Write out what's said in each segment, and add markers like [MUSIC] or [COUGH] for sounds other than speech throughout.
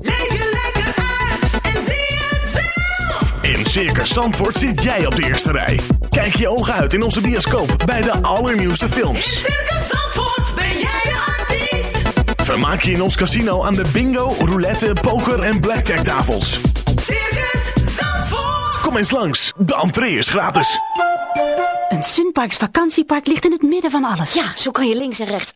Leef je lekker uit en zie het zelf. In Circus Zandvoort zit jij op de eerste rij. Kijk je ogen uit in onze bioscoop bij de allernieuwste In films. Circus Zandvoort ben jij de artiest. Vermaak je in ons casino aan de bingo, roulette, poker en blackjack tafels. Circus Zandvoort. Kom eens langs, de entree is gratis. Een Sunparks vakantiepark ligt in het midden van alles. Ja, zo kan je links en rechts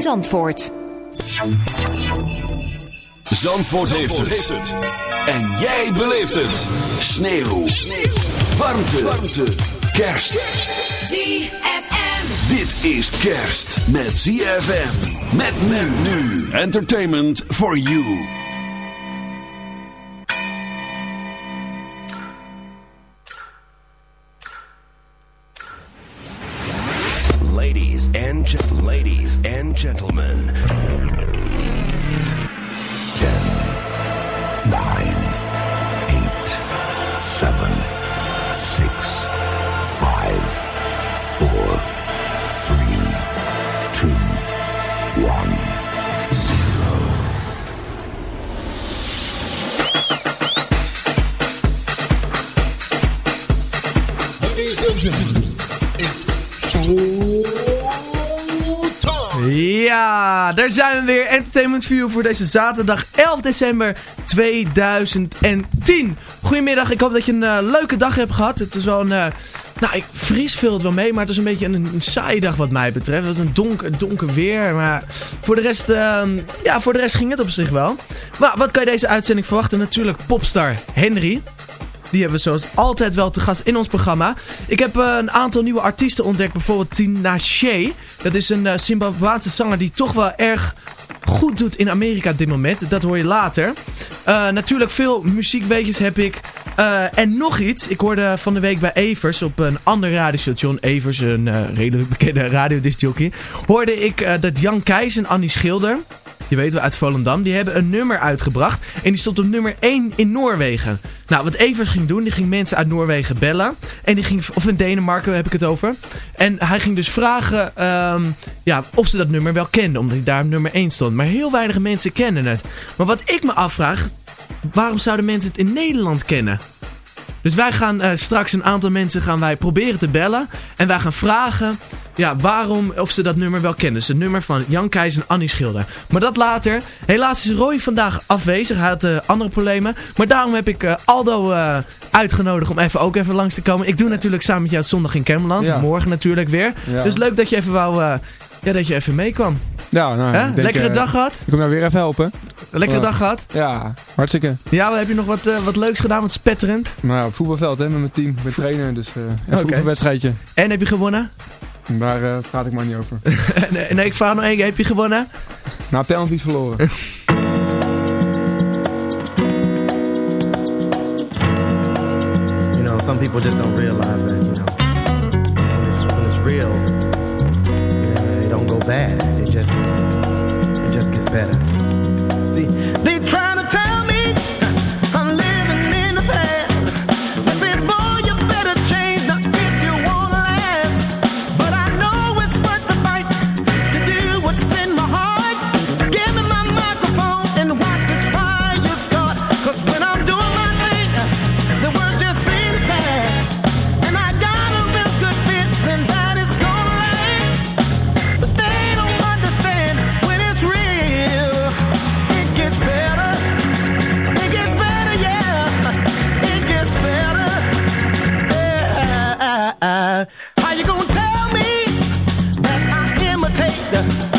Zandvoort. Zandvoort, heeft, het. En jij beleeft het. Sneeuw. Warmte. Warmte. Kerst. ZFM. Dit is kerst met ZFM. Met men nu. Entertainment for you. Zijn we weer. Entertainment View voor deze zaterdag 11 december 2010. Goedemiddag, ik hoop dat je een eh, leuke dag hebt gehad. Het is wel een... eh, nou, ik vries veel het wel mee, maar het is een beetje een, een saaie dag wat mij betreft. Het was een donker, donker weer, maar voor de, rest, ehm, ja, voor de rest ging het op zich wel. Maar wat kan je deze uitzending verwachten? Natuurlijk popstar Henry. Die hebben we zoals altijd wel te gast in ons programma. Ik heb eh, een aantal nieuwe artiesten ontdekt. Bijvoorbeeld Tinashe. Dat is een uh, Zimbabweanse zanger die toch wel erg goed doet in Amerika op dit moment. Dat hoor je later. Eh, natuurlijk veel muziekweetjes heb ik. En nog iets. Ik hoorde van de week bij Evers op een ander radiostation. Evers, een redelijk bekende radiodiscjockey. Hoorde ik dat Jan Keijs en Annie Schilder... Die weten we uit Volendam. Die hebben een nummer uitgebracht. En die stond op nummer 1 in Noorwegen. Nou, wat Evers ging doen, die ging mensen uit Noorwegen bellen. En die ging, of in Denemarken heb ik het over. En hij ging dus vragen ehm, ja, of ze dat nummer wel kenden. Omdat hij daar op nummer 1 stond. Maar heel weinig mensen kennen het. Maar wat ik me afvraag, waarom zouden mensen het in Nederland kennen? Dus wij gaan eh, straks een aantal mensen gaan wij proberen te bellen. En wij gaan vragen ja, waarom, of ze dat nummer wel kennen. Dus het nummer van Jan Keijs en Annie Schilder. Maar dat later. Helaas is Roy vandaag afwezig. Hij had eh, andere problemen. Maar daarom heb ik eh, Aldo eh, uitgenodigd om even ook even langs te komen. Ik doe natuurlijk samen met jou zondag in Cameland. Ja. Morgen natuurlijk weer. Ja. Dus leuk dat je even wou... ja, dat je even meekwam. Ja, nou, denk, Lekkere dag gehad? Ik kom nou weer even helpen. Lekkere dag gehad? Ja, hartstikke. Ja, heb je nog wat, wat leuks gedaan? Wat spetterend? Nou, ja, op voetbalveld hè, met mijn team. Ben trainer, dus een wedstrijdje. En heb je gewonnen? Daar eh, praat ik maar niet over. [LAUGHS] nee, nee, ik vraag nog één keer. Heb je gewonnen? nou, penalties verloren. [LAUGHS] You know, some people just don't realize that, you know, when it's, when it's real, you know, it don't go bad. yeah.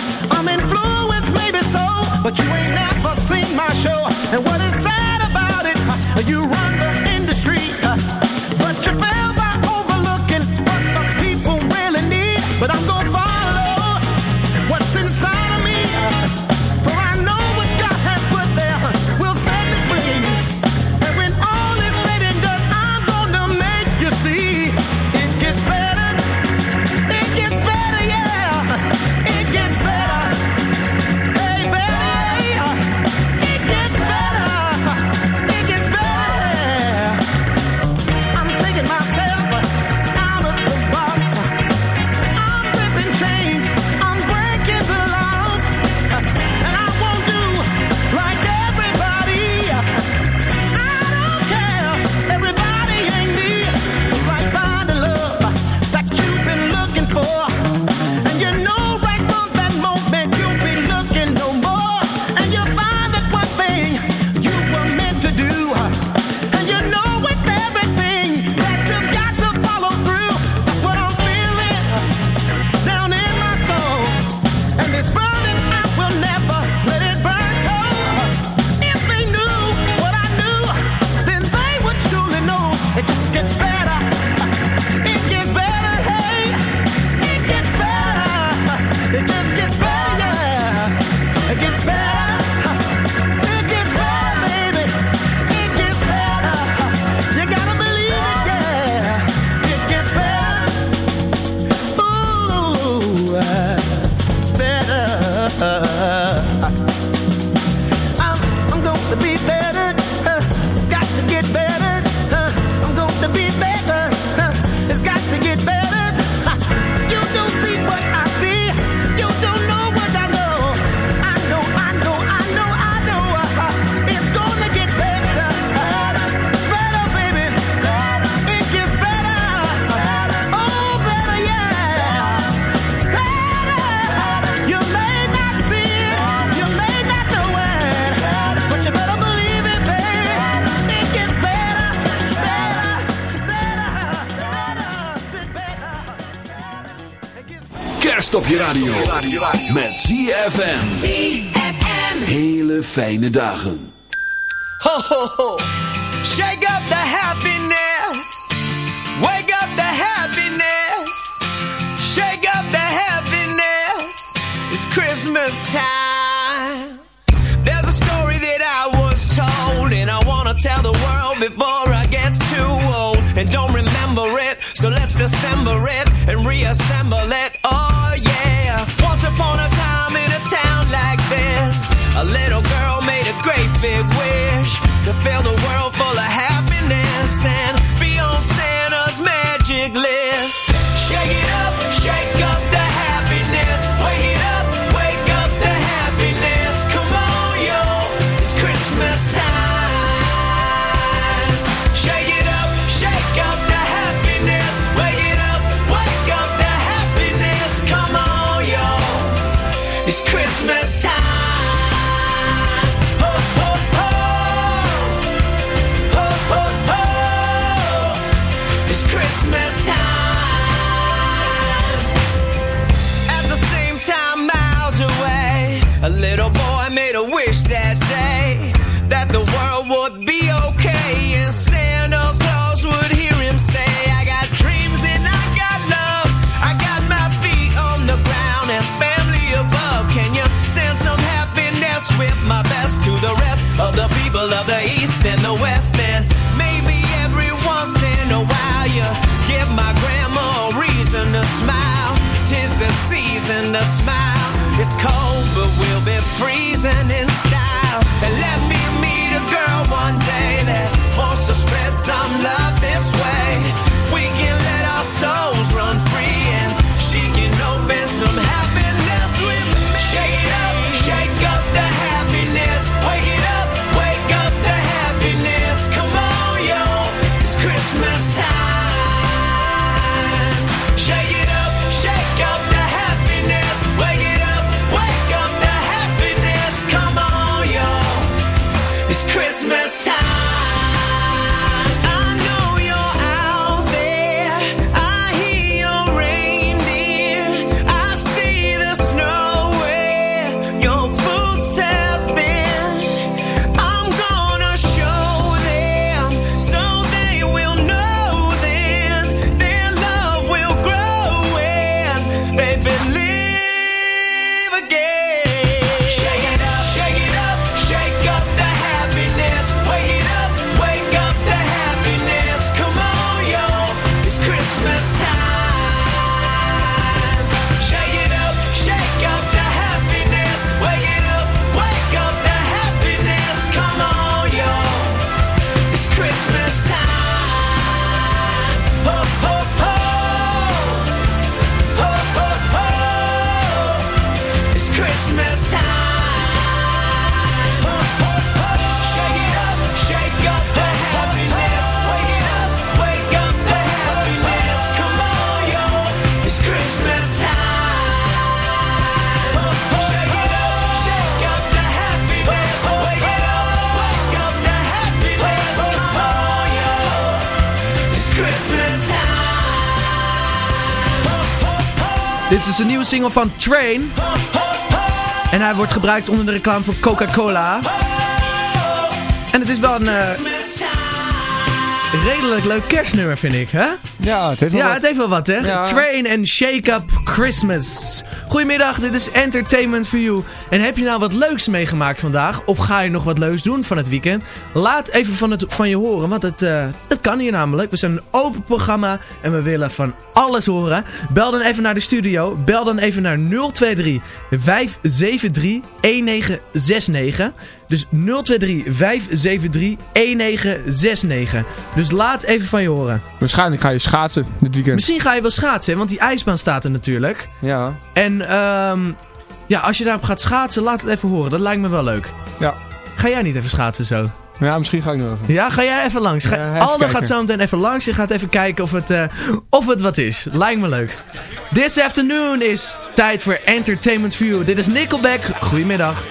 Je radio. Met ZFM. ZFM. Hele fijne dagen. Ho, ho, ho. Shake up the happiness. Wake up the happiness. Shake up the happiness. It's Christmas time. Wish that season to smile. It's cold, but we'll be freezing in single van Train. En hij wordt gebruikt onder de reclame van Coca-Cola. En het is wel een eh, redelijk leuk kerstnummer, vind ik, hè? Ja, het heeft wel Ja, wat. het heeft wel wat, hè? Ja. Train en Shake Up Christmas. Goedemiddag, dit is Entertainment for You. En heb je nou wat leuks meegemaakt vandaag? Of ga je nog wat leuks doen van het weekend? Laat even van, het, van je horen, want het, eh, het kan hier namelijk. We zijn een open programma en we willen van alles horen. Bel dan even naar de studio. Bel dan even naar 023 573 1969. Dus 023 573 1969. Dus laat even van je horen. Waarschijnlijk ga je schaatsen dit weekend. Misschien ga je wel schaatsen, want die ijsbaan staat er natuurlijk. Ja. En ehm ja, als je daarop gaat schaatsen, laat het even horen. Dat lijkt me wel leuk. Ja. Ga jij niet even schaatsen zo? Ja, misschien ga ik nog even. Ja, ga jij even langs. Ga, Ja, even gaat zo meteen even langs. Je gaat even kijken of het, eh, of het wat is. Lijkt me leuk. This afternoon is tijd voor Entertainment View. Dit is Nickelback. Goedemiddag.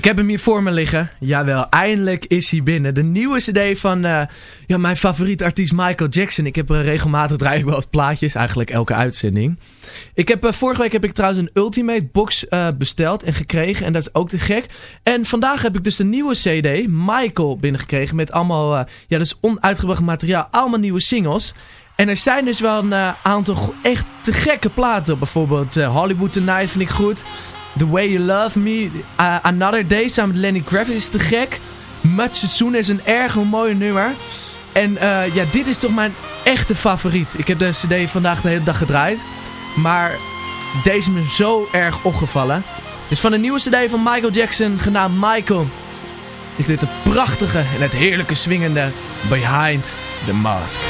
Ik heb hem hier voor me liggen. Jawel, eindelijk is hij binnen. De nieuwe cd van eh, ja, mijn favoriete artiest Michael Jackson. Ik heb er regelmatig draai ik wel wat plaatjes, eigenlijk elke uitzending. Ik heb, eh, vorige week heb ik trouwens een Ultimate box eh, besteld en gekregen. En dat is ook te gek. En vandaag heb ik dus de nieuwe cd, Michael, binnengekregen. Met allemaal, eh, ja, dus onuitgebracht materiaal. Allemaal nieuwe singles. En er zijn dus wel een eh, aantal echt te gekke platen. Bijvoorbeeld eh, Hollywood Tonight vind ik goed. The Way You Love Me. Another Day samen met Lenny Kravitz is te gek. Much Soon is een erg mooie nummer. En eh, ja, dit is toch mijn echte favoriet. Ik heb de cd vandaag de hele dag gedraaid. Maar deze me zo erg opgevallen. Dus van de nieuwe cd van Michael Jackson, genaamd Michael... is dit een prachtige en het heerlijke swingende Behind the Mask.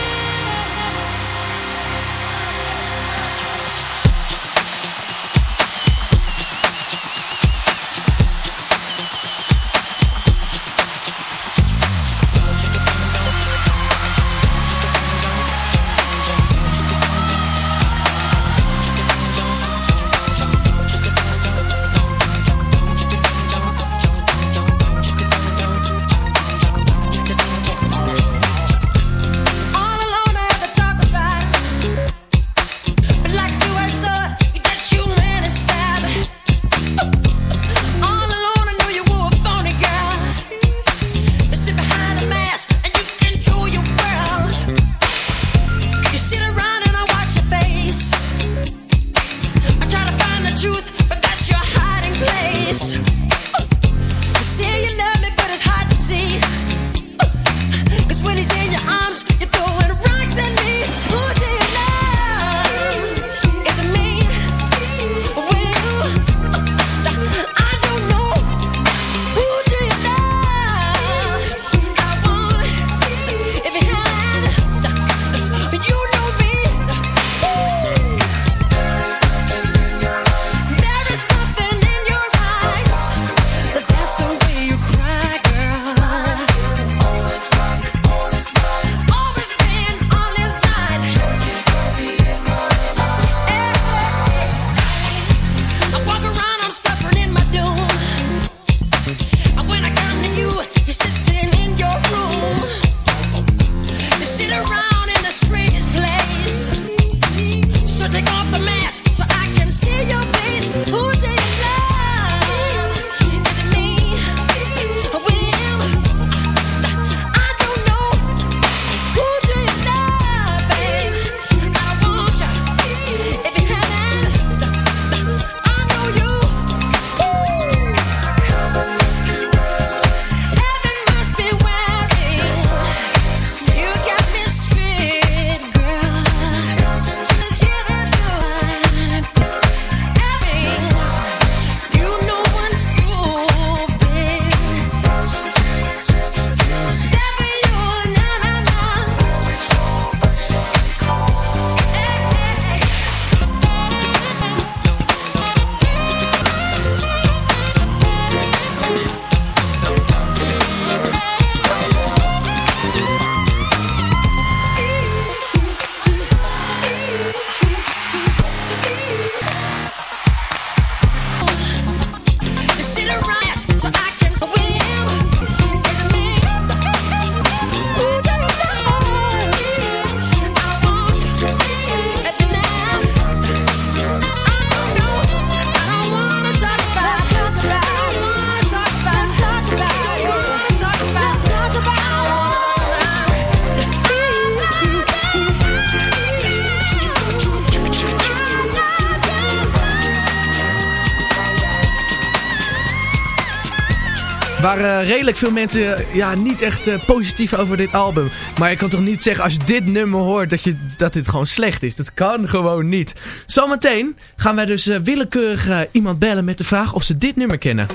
Redelijk veel mensen ja, niet echt eh, positief over dit album. Maar je kan toch niet zeggen als je dit nummer hoort dat, je, dat dit gewoon slecht is. Dat kan gewoon niet. Zometeen gaan wij dus eh, willekeurig eh, iemand bellen met de vraag of ze dit nummer kennen.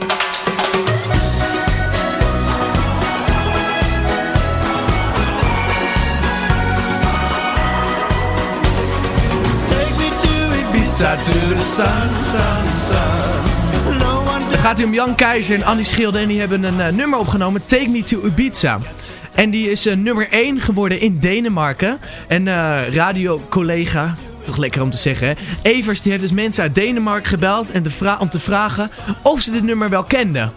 Ibiza to the sun, sun, sun. Dan gaat hij om Jan Keizer en Annie Schilde en die hebben een eh, nummer opgenomen, Take Me to Ibiza. En die is eh, nummer 1 geworden in Denemarken. En eh radiocollega, toch lekker om te zeggen. Evers die heeft dus mensen uit Denemarken gebeld en de om te vragen of ze dit nummer wel kenden.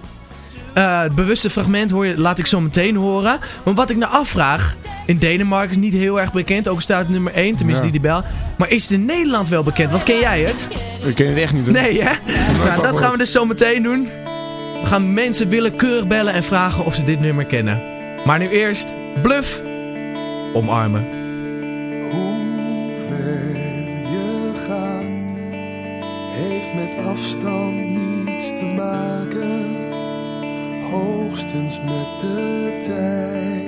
Het bewuste fragment hoor je, laat ik zo meteen horen. Maar wat ik nou afvraag, in Denemarken is niet heel erg bekend. Ook staat het nummer 1, tenminste Ja. die die bel. Maar is het in Nederland wel bekend? Want ken jij het? Ik ken het echt niet. hoor. Nee hè? Nou, dat gaan we dus zo meteen doen. We gaan mensen willekeurig bellen en vragen of ze dit nummer kennen. Maar nu eerst, Bluff, omarmen. Hoe ver je gaat, heeft met afstand niets te maken, hoogstens met de tijd.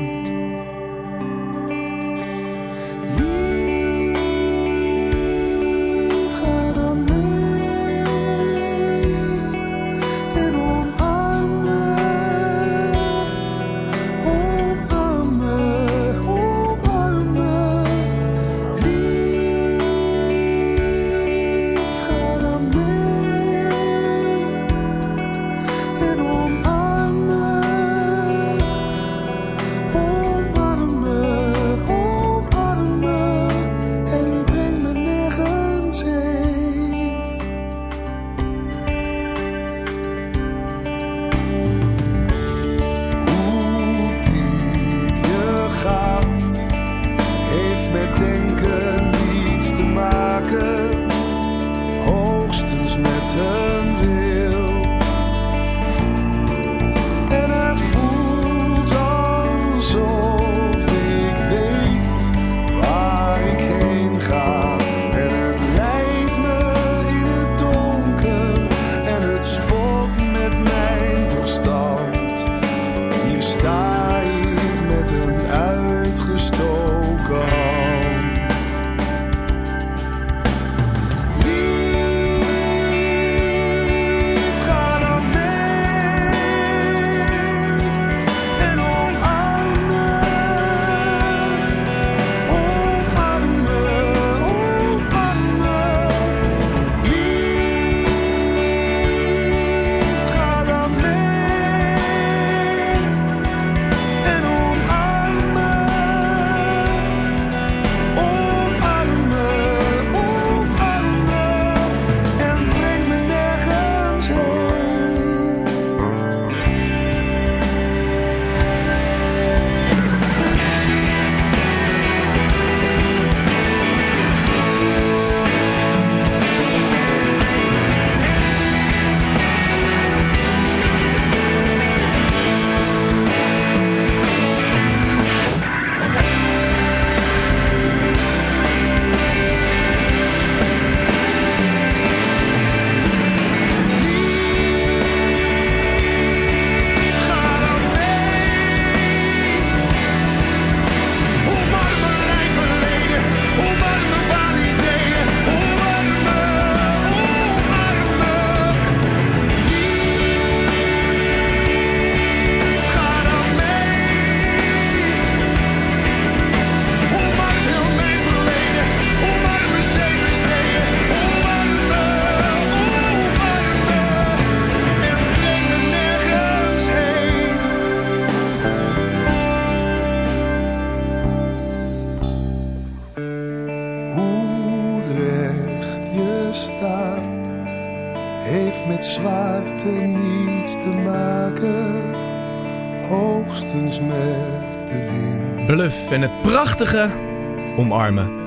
omarmen.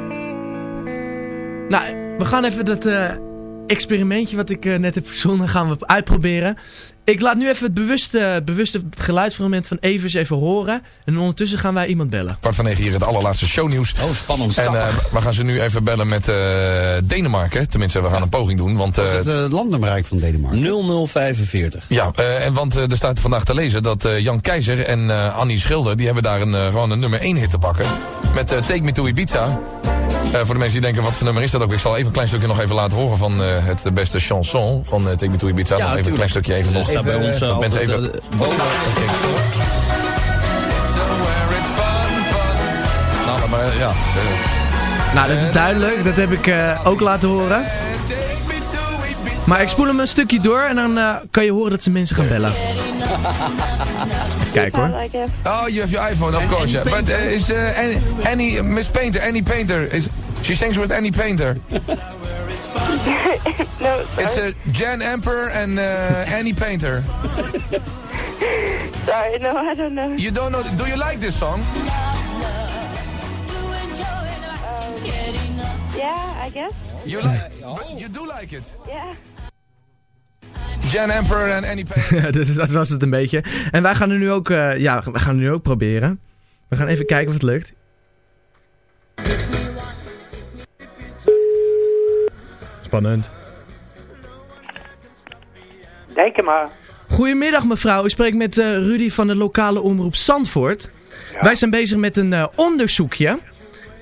Nou, we gaan even dat eh, experimentje wat ik eh, net heb verzonnen gaan we uitproberen. Ik laat nu even het bewuste, bewuste geluidsfragment van Evers even horen. En ondertussen gaan wij iemand bellen. Kwart van negen hier het allerlaatste shownieuws. Oh, spannend. En eh, we gaan ze nu even bellen met eh, Denemarken. Tenminste, we gaan een poging doen. Want, Wat eh, is het uh, landenbereik van Denemarken? 0045. ja, eh, en want er staat vandaag te lezen dat eh, Jan Keizer en eh, Annie Schilder... die hebben daar een, gewoon een nummer 1 hit te pakken. Met Take Me To Ibiza. Eh, voor de mensen die denken, wat voor nummer is dat ook? Ik zal even een klein stukje nog even laten horen van eh, het beste chanson van eh, Take Me To Ibiza. Ja, nog even een klein stukje even nog. staat bij ons dat mensen even... boven. Nou, maar ja... Nou, dat is duidelijk. Dat heb ik eh, ook laten horen. Maar ik spoel hem een stukje door en dan eh, kan je horen dat ze mensen gaan bellen. Even kijken hoor. Oh, you have your iPhone, of course, yeah. But uh, is uh, any, any Miss Painter, any Painter, is she sings with any Painter? [LAUGHS] no, It's uh, Jan Emperor and uh, Annie Painter. [LAUGHS] sorry, no, I don't know. You don't know? Do you like this song? Yeah, I guess. You like? but You do like it? Yeah. Jan Emperor and Annie Painter. [LAUGHS] Ja, dat, dat was het een beetje. En wij gaan er nu ook, eh, ja, we gaan er nu ook proberen. We gaan even kijken of het lukt. Spannend. Denk er maar. Goedemiddag mevrouw, u spreekt met eh, Rudy van de lokale omroep Zandvoort. Wij zijn bezig met een eh, onderzoekje.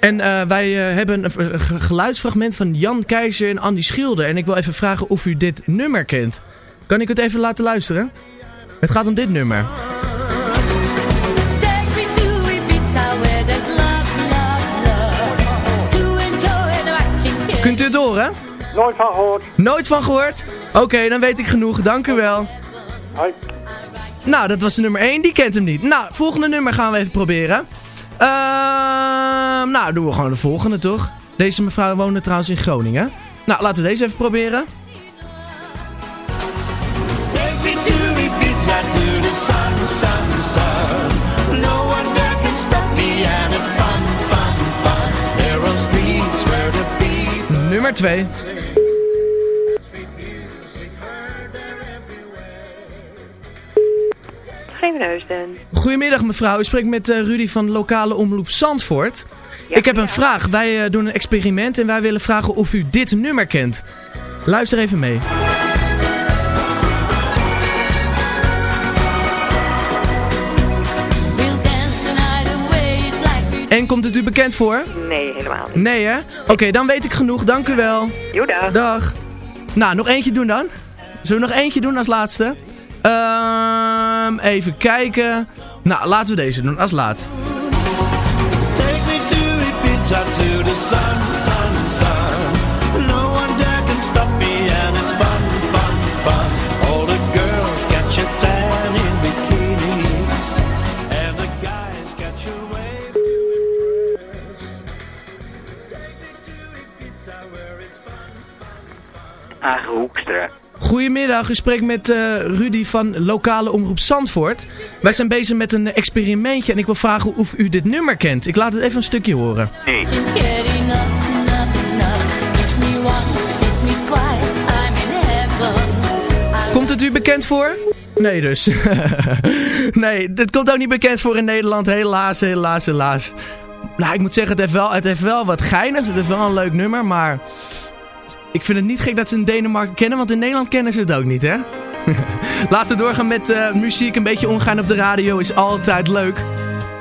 En eh, wij hebben een, een ge- geluidsfragment van Jan Keizer en Andy Schilder. En ik wil even vragen of u dit nummer kent. Kan ik het even laten luisteren? Het gaat om dit nummer. Kunt u het horen? Nooit van gehoord. Nooit van gehoord? Oké, dan weet ik genoeg. Dank u wel. Hoi. Nou, dat was de nummer 1. Die kent hem niet. Nou, volgende nummer gaan we even proberen. Ehm, nou, doen we gewoon de volgende, toch? Deze mevrouw woonde trouwens in Groningen. Nou, laten we deze even proberen. Nummer 2. Goedemiddag mevrouw, u spreekt met eh, Rudy van lokale omroep Zandvoort. ik heb een vraag. Wij eh, doen een experiment en wij willen vragen of u dit nummer kent. Luister even mee. En komt het u bekend voor? Nee, helemaal niet. Nee hè? Oké, dan weet ik genoeg. Dank u wel. Dag. Nou, nog eentje doen dan. Zullen we nog eentje doen als laatste? Ehm, even kijken. Nou, laten we deze doen als laatst. Take me to Ibiza, to the sun, sun, sun. No one there can stop me and it's fun, fun, fun. All the girls catch a tan in bikinis. And the guys catch a wave to impress. Take me to Ibiza where it's fun. Agen Hoekstra. Goedemiddag, u spreekt met eh, Rudy van lokale omroep Zandvoort. Wij zijn bezig met een experimentje en ik wil vragen of u dit nummer kent. Ik laat het even een stukje horen. Nee. Komt het u bekend voor? Nee dus. [LAUGHS] nee, dit komt ook niet bekend voor in Nederland. Helaas, helaas, helaas. Nou, ik moet zeggen, het heeft wel, het heeft wel wat geinigs. Het heeft wel een leuk nummer, maar... Ik vind het niet gek dat ze in Denemarken kennen, want in Nederland kennen ze het ook niet, hè? [LAUGHS] Laten we doorgaan met eh, muziek. Een beetje omgaan op de radio is altijd leuk.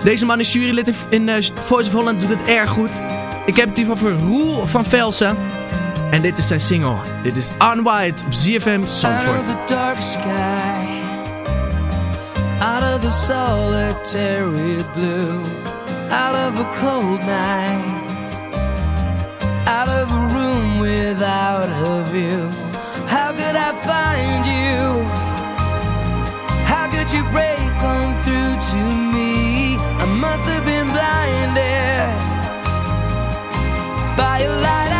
Deze man is jurylid in, in eh, Voice of Holland, doet het erg goed. Ik heb het hier over Roel van Velsen. En dit is zijn single. Dit is Unwired op ZFM Zandvoort. Out of the dark sky, out of the solitary blue, out of a cold night, out of a without a view. How could I find you? How could you break on through to me? I must have been blinded by a light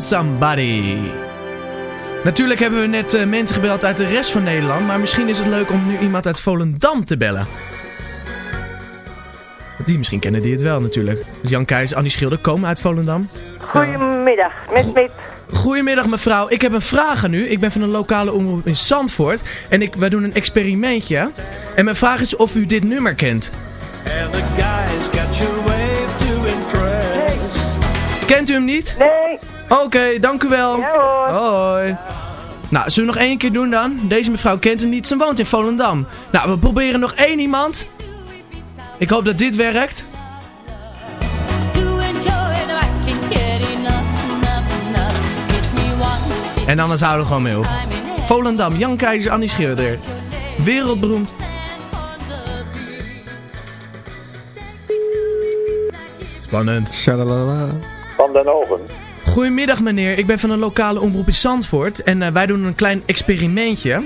Somebody. Natuurlijk hebben we net eh, mensen gebeld uit de rest van Nederland, maar misschien is het leuk om nu iemand uit Volendam te bellen. Die misschien kennen die het wel natuurlijk. Dus Jan Keijs, Annie Schilder komen uit Volendam. Goedemiddag, met met. Goedemiddag mevrouw, ik heb een vraag aan u. Ik ben van een lokale omroep in Zandvoort en ik, wij doen een experimentje. En mijn vraag is of u dit nummer kent. And the guys got your wave to impress. Kent u hem niet? Nee. Oké, dank u wel. Hoi. Nou, zullen we nog één keer doen dan? Deze mevrouw kent hem niet, ze woont in Volendam. Nou, we proberen nog één iemand. Ik hoop dat dit werkt. En anders houden we gewoon mee op. Volendam, Jan Keizer, Annie Schilder. Wereldberoemd. Spannend. Van den Ogen. Goedemiddag meneer, ik ben van een lokale omroep in Zandvoort. En eh, wij doen een klein experimentje.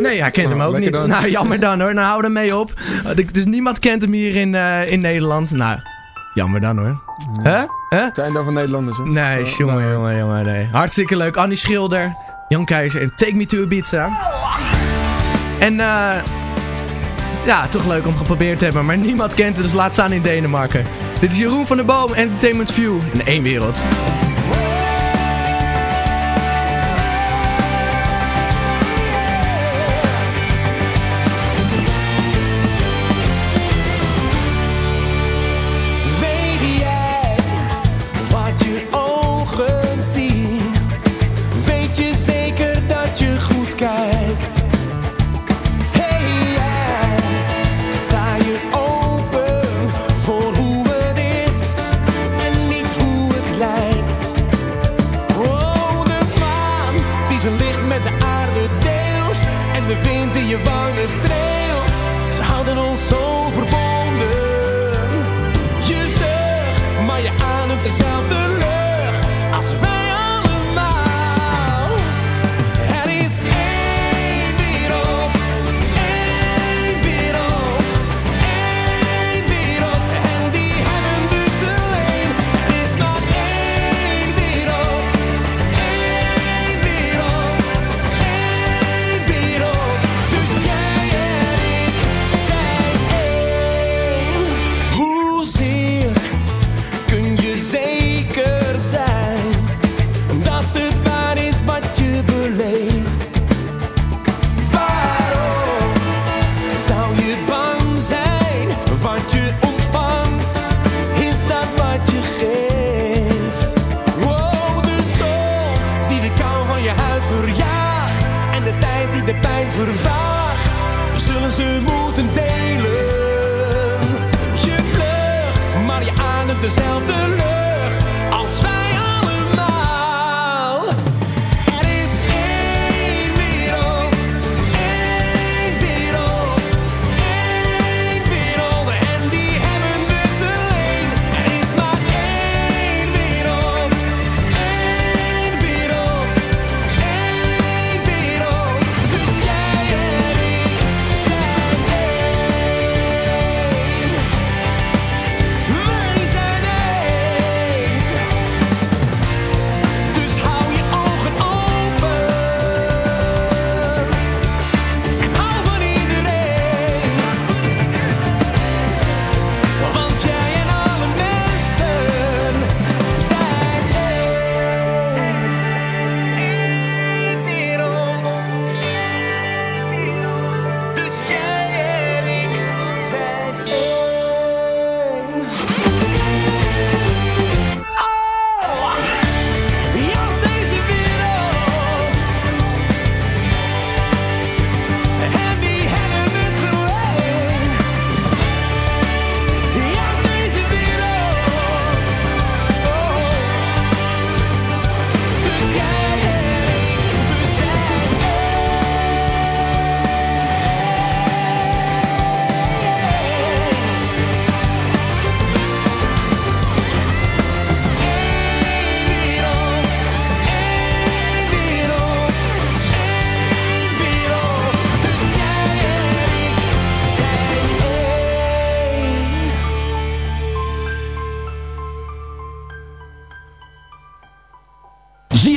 Nee, hij kent hem ook lekker niet. dan. Nou, jammer dan hoor. Nou, hou er mee op. D- Dus niemand kent hem hier in, eh, in Nederland. Nou, jammer dan hoor. Hè? Hè? Zijn daar van Nederlanders, hè? Nee, jongen, jongen, jongen, nee. Hartstikke leuk. Annie Schilder, Jan Keizer en Take Me To Ibiza. En eh ja, toch leuk om geprobeerd te hebben. Maar niemand kent het, dus laat staan in Denemarken. Dit is Jeroen van der Boom, Entertainment View. In één wereld.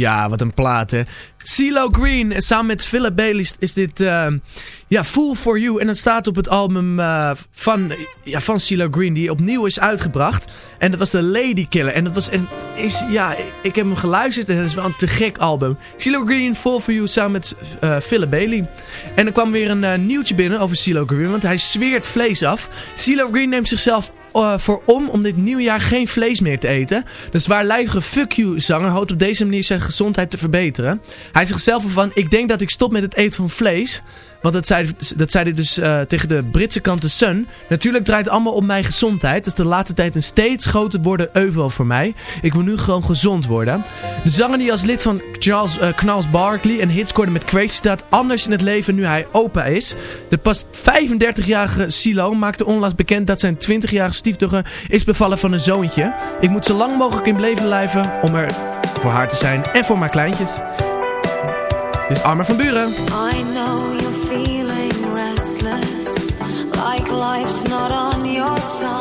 Ja, wat een plaat, hè. CeeLo Green, en samen met Philip Bailey is- dit, ehm, ja, Fool For You. En dat staat op het album eh, van, ja, van CeeLo Green, die opnieuw is uitgebracht. En dat was de Lady Killer. En dat was, een, is, ja, ik heb hem geluisterd en het is wel een te gek album. CeeLo Green, Fool For You, samen met eh, Philip Bailey. En er kwam weer een eh, nieuwtje binnen over CeeLo Green, want hij zweert vlees af. CeeLo Green neemt zichzelf eh, voor om om dit nieuwjaar geen vlees meer te eten. De zwaarlijvige Fuck You zanger hoopt op deze manier zijn gezondheid te verbeteren. Hij zegt zelf ervan, ik denk dat ik stop met het eten van vlees. Want dat zei, dat zei hij dus eh, tegen de Britse kant The Sun. Natuurlijk draait allemaal om mijn gezondheid. Dat is de laatste tijd een steeds groter worden euvel voor mij. Ik wil nu gewoon gezond worden. De zanger die als lid van Charles eh, Knals Barkley een hit scoorde met Crazy staat anders in het leven nu hij opa is. De pas 35-jarige Silo maakte onlangs bekend dat zijn 20-jarige stiefdochter is bevallen van een zoontje. Ik moet zo lang mogelijk in leven blijven om er voor haar te zijn en voor mijn kleintjes. Dus Armer van Buren. I know on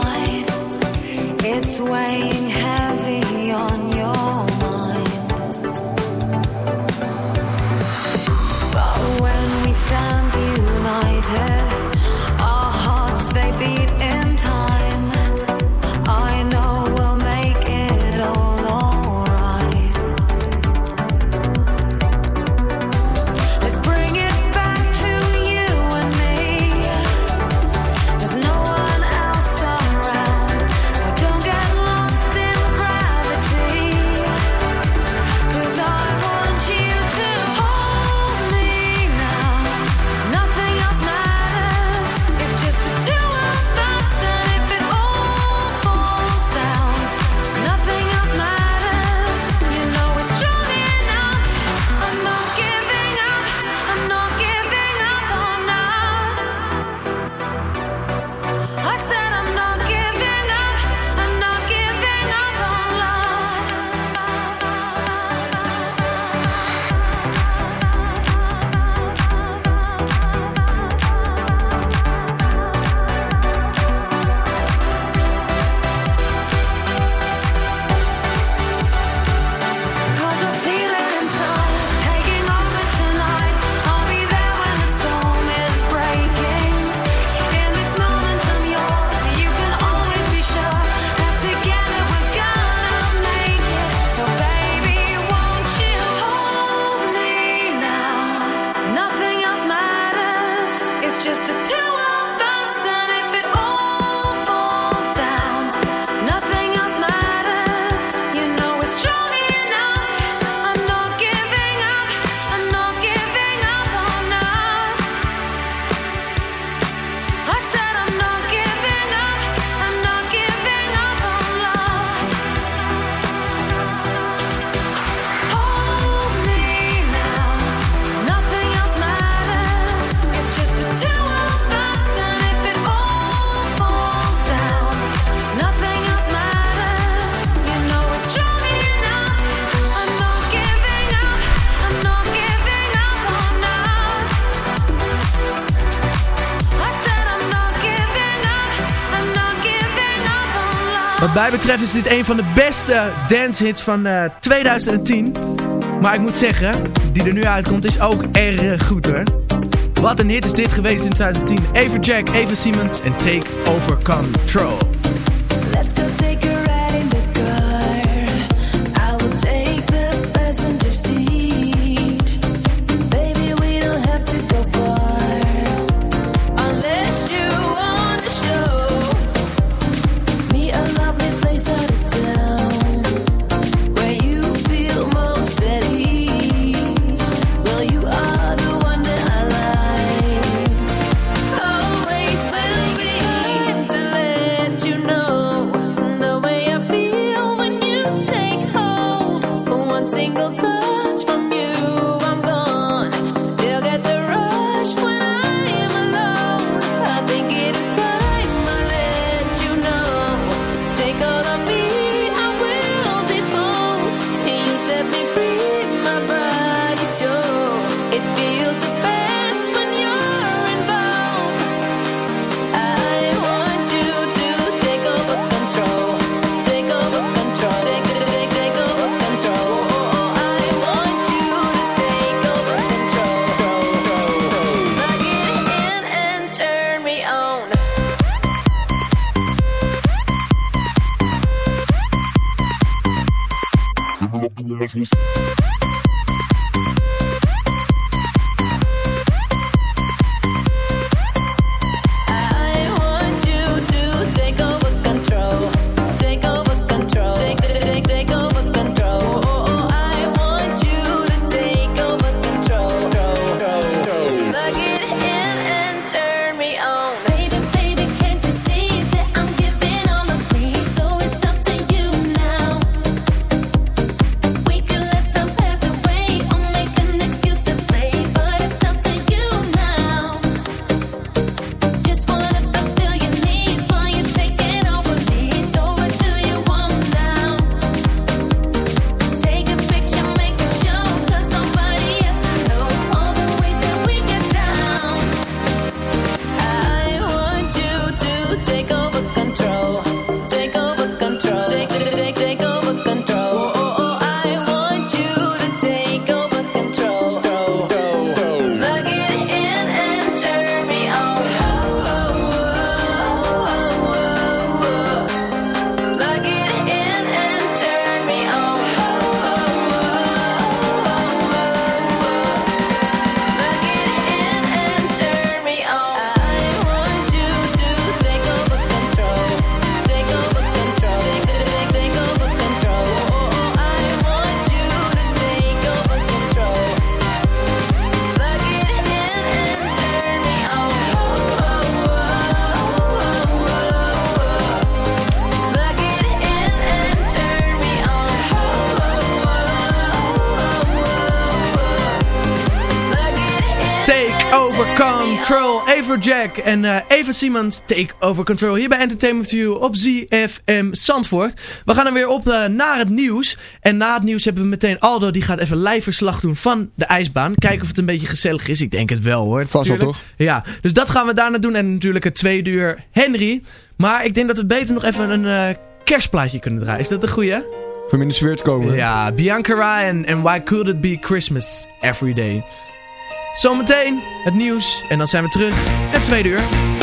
Wat mij betreft is dit een van de beste dancehits van eh, uh, 2010. Maar ik moet zeggen, die er nu uitkomt is ook erg goed hoor. Wat een hit is dit geweest in 2010. Even Jack, even Siemens en Take Over Control. Love you. Over Control, Everjack en eh, uh, Eva Simons Take Over Control hier bij Entertainment View op ZFM Zandvoort. We gaan er weer op eh, naar het nieuws. En na het nieuws hebben we meteen Aldo, die gaat even live verslag doen van de ijsbaan. Kijken of het een beetje gezellig is. Ik denk het wel hoor. Vast wel toch? Ja, dus dat gaan we daarna doen. En natuurlijk het tweede uur Henry. Maar ik denk dat we beter nog even een eh, kerstplaatje kunnen draaien. Is dat een goeie? Voor in de sfeer te komen. Ja, Bianca Ryan en Why Could It Be Christmas Every Day. Zometeen het nieuws en dan zijn we terug. Het tweede uur.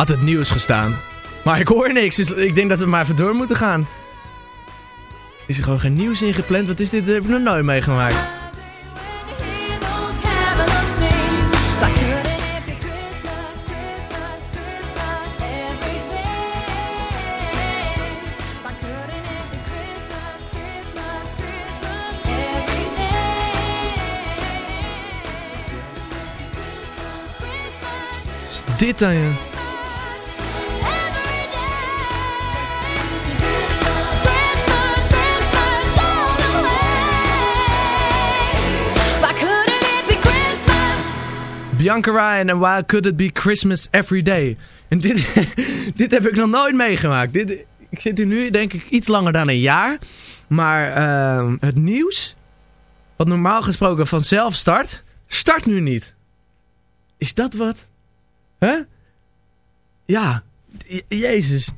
Had het nieuws gestaan. Maar ik hoor niks, dus ik denk dat we maar even door moeten gaan. Is er gewoon geen nieuws ingepland? Wat is dit? Dat heb ik nog nooit meegemaakt. Is dit dan, ja? Bianca Ryan en Why Could It Be Christmas Every Day. En dit, [LAUGHS] dit heb ik nog nooit meegemaakt. Dit, ik zit hier nu denk ik iets langer dan een jaar. Maar ehm, het nieuws, wat normaal gesproken vanzelf start, start nu niet. Is dat wat? Hè? Ja, Jezus.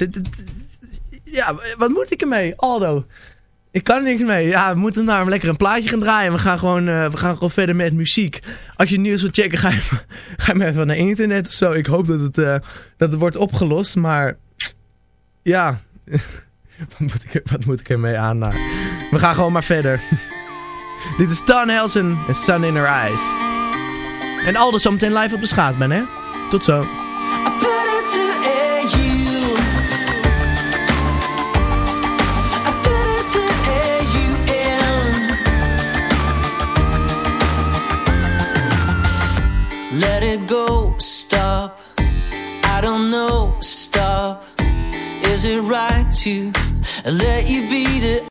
Ja, wat moet ik ermee? Aldo. Ik kan er niks mee. Ja, we moeten nou lekker een plaatje gaan draaien. We gaan gewoon, eh, we gaan gewoon verder met muziek. Als je nieuws wilt checken, [LAUGHS] ga je, ga maar even naar internet of zo. Ik hoop dat het, eh, dat het wordt opgelost. Maar ja, [LAUGHS] wat, moet ik, wat moet ik ermee aan? Nou, we gaan gewoon maar verder. [LAUGHS] Dit is Stan Helsen en Sun in Her Eyes. En Aldo zometeen live op de schaatsbaan, hè? Tot zo. Go, stop. I don't know, stop. Is it right to let you beat it?